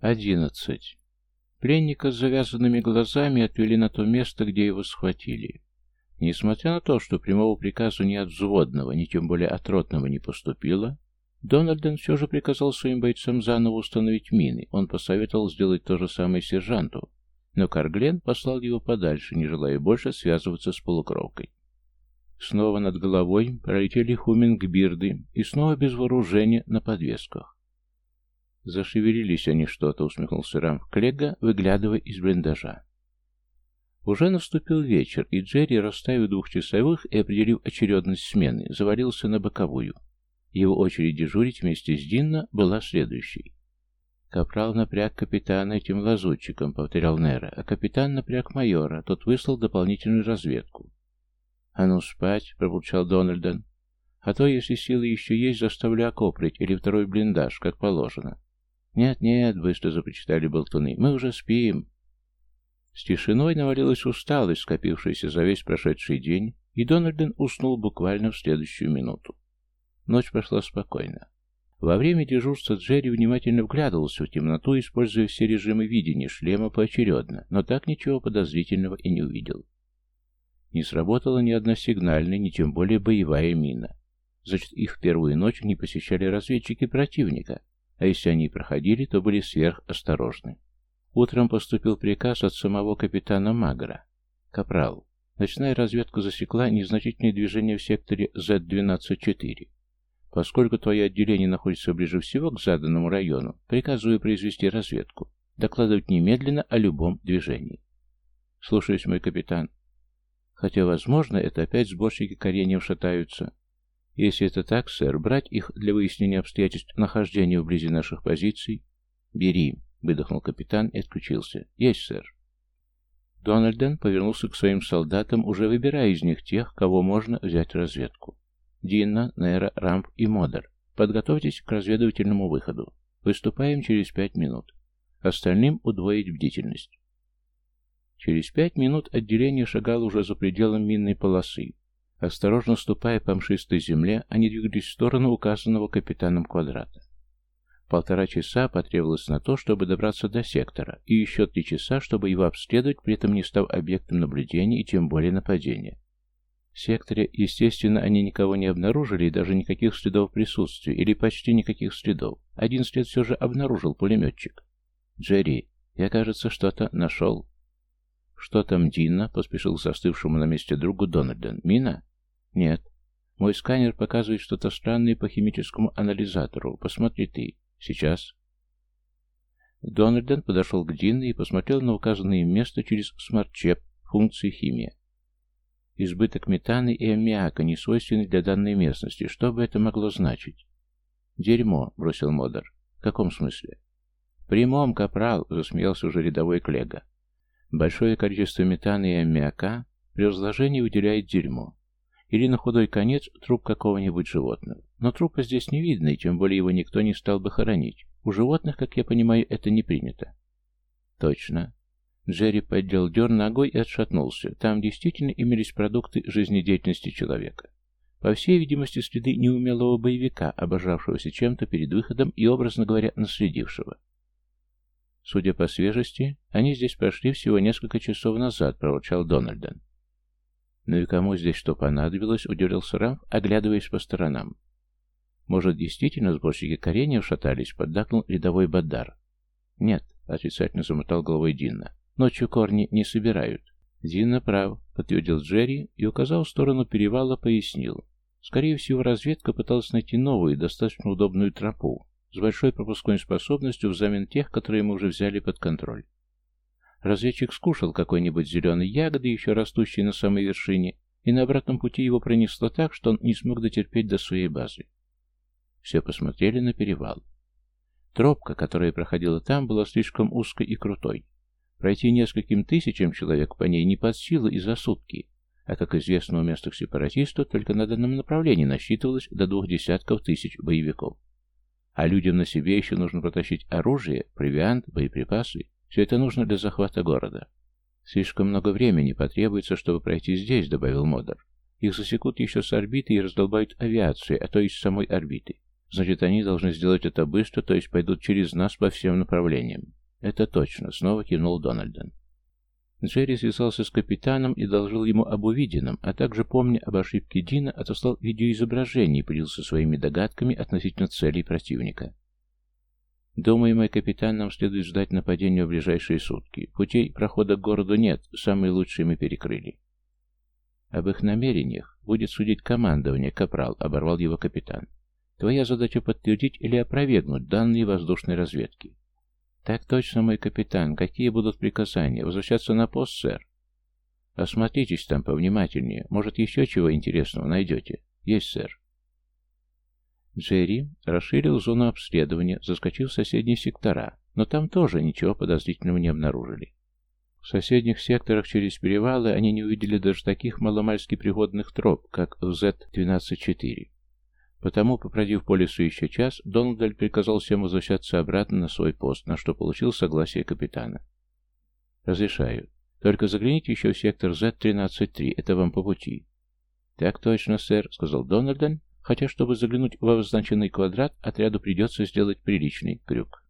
Одиннадцать. Пленника с завязанными глазами отвели на то место, где его схватили. Несмотря на то, что прямого приказа ни от взводного, ни тем более от ротного не поступило, Дональден все же приказал своим бойцам заново установить мины. Он посоветовал сделать то же самое сержанту, но Карглен послал его подальше, не желая больше связываться с полукровкой. Снова над головой пролетели хумингбирды и снова без вооружения на подвесках. Зашевелились они что-то, усмехнулся Рамф Клега, выглядывая из блиндажа. Уже наступил вечер, и Джерри, расставив двухчасовых и определив очередность смены, завалился на боковую. Его очередь дежурить вместе с Динно была следующей. «Капрал напряг капитана этим лазутчиком», — повторял Нера, «а капитан напряг майора, тот выслал дополнительную разведку». «А ну спать», — пробурчал Дональден. «А то, если силы еще есть, заставлю окоприть или второй блиндаж, как положено». «Нет-нет», — быстро започитали болтуны, — «мы уже спим». С тишиной навалилась усталость, скопившаяся за весь прошедший день, и Дональден уснул буквально в следующую минуту. Ночь прошла спокойно. Во время дежурства Джерри внимательно вглядывался в темноту, используя все режимы видения шлема поочередно, но так ничего подозрительного и не увидел. Не сработала ни одна сигнальная, ни тем более боевая мина. Значит, их в первую ночь не посещали разведчики противника, а если они проходили, то были сверхосторожны. Утром поступил приказ от самого капитана Магра. «Капрал, ночная разведка засекла незначительные движения в секторе Z-12-4. Поскольку твое отделение находится ближе всего к заданному району, приказываю произвести разведку. Докладывать немедленно о любом движении». «Слушаюсь, мой капитан». Хотя, возможно, это опять сборщики кореньев шатаются. Если это так, сэр, брать их для выяснения обстоятельств нахождения вблизи наших позиций? Бери. Выдохнул капитан и отключился. «Есть, сэр». Дональден повернулся к своим солдатам, уже выбирая из них тех, кого можно взять в разведку. Динна, Нера, Рамп и Модер. Подготовьтесь к разведывательному выходу. Выступаем через пять минут. Остальным удвоить бдительность. Через пять минут отделение шагало уже за пределом минной полосы. Осторожно ступая по мшистой земле, они двигались в сторону указанного капитаном квадрата. Полтора часа потребовалось на то, чтобы добраться до сектора, и еще три часа, чтобы его обследовать, при этом не став объектом наблюдения и тем более нападения. В секторе, естественно, они никого не обнаружили и даже никаких следов присутствия, или почти никаких следов. Один след все же обнаружил пулеметчик. «Джерри, я, кажется, что-то нашел». «Что там, Дина?» — поспешил к застывшему на месте другу Дональден. «Мина?» «Нет. Мой сканер показывает что-то странное по химическому анализатору. Посмотри ты. Сейчас. Дональден подошел к Динне и посмотрел на указанное место через смарт-чип функции химия. Избыток метана и аммиака, не свойственный для данной местности. Что бы это могло значить? «Дерьмо», — бросил Модер. «В каком смысле?» «В прямом, капрал», — засмеялся уже рядовой Клега. «Большое количество метана и аммиака при разложении выделяет дерьмо. Или на худой конец труп какого-нибудь животного. Но трупа здесь не видно, и тем более его никто не стал бы хоронить. У животных, как я понимаю, это не принято. Точно. Джерри поддел дер ногой и отшатнулся. Там действительно имелись продукты жизнедеятельности человека. По всей видимости, следы неумелого боевика, обожавшегося чем-то перед выходом и, образно говоря, наследившего. Судя по свежести, они здесь прошли всего несколько часов назад, проворчал Дональден. «Ну и кому здесь что понадобилось?» — удивился Рамф, оглядываясь по сторонам. «Может, действительно сборщики кореньев шатались?» — поддакнул рядовой Баддар. «Нет», — отрицательно замотал головой Динна. «Ночью корни не собирают». «Динна прав», — подтвердил Джерри и, указал в сторону перевала, пояснил. Скорее всего, разведка пыталась найти новую, достаточно удобную тропу, с большой пропускной способностью взамен тех, которые мы уже взяли под контроль. Разведчик скушал какой-нибудь зеленой ягоды, еще растущей на самой вершине, и на обратном пути его пронесло так, что он не смог дотерпеть до своей базы. Все посмотрели на перевал. Тропка, которая проходила там, была слишком узкой и крутой. Пройти нескольким тысячам человек по ней не под силу и за сутки, а, как известно, у местных сепаратистов только на данном направлении насчитывалось до двух десятков тысяч боевиков. А людям на себе еще нужно протащить оружие, провиант, боеприпасы. Все это нужно для захвата города. Слишком много времени потребуется, чтобы пройти здесь, добавил Модер. Их засекут еще с орбиты и раздолбают авиацию, а то и с самой орбиты. Значит, они должны сделать это быстро, то есть пойдут через нас по всем направлениям. Это точно, снова кивнул Дональден. Джерри связался с капитаном и доложил ему об увиденном, а также, помня об ошибке Дина, отослал видеоизображение и поделился своими догадками относительно целей противника. «Думаю, мой капитан, нам следует ждать нападения в ближайшие сутки. Путей прохода к городу нет, самые лучшие мы перекрыли». «Об их намерениях будет судить командование, капрал», — оборвал его капитан. «Твоя задача подтвердить или опровергнуть данные воздушной разведки». «Так точно, мой капитан. Какие будут приказания? Возвращаться на пост, сэр?» «Осмотритесь там повнимательнее. Может, еще чего интересного найдете?» «Есть, сэр». Джерри расширил зону обследования, заскочив в соседние сектора, но там тоже ничего подозрительного не обнаружили. В соседних секторах через перевалы они не увидели даже таких маломальски пригодных троп, как в Z-12-4. Потому, попродив по лесу еще час, Дональдаль приказал всем возвращаться обратно на свой пост, на что получил согласие капитана. «Разрешаю. Только загляните еще в сектор Z-13-3, это вам по пути». «Так точно, сэр», — сказал Дональден, хотя, чтобы заглянуть в обозначенный квадрат, отряду придется сделать приличный крюк.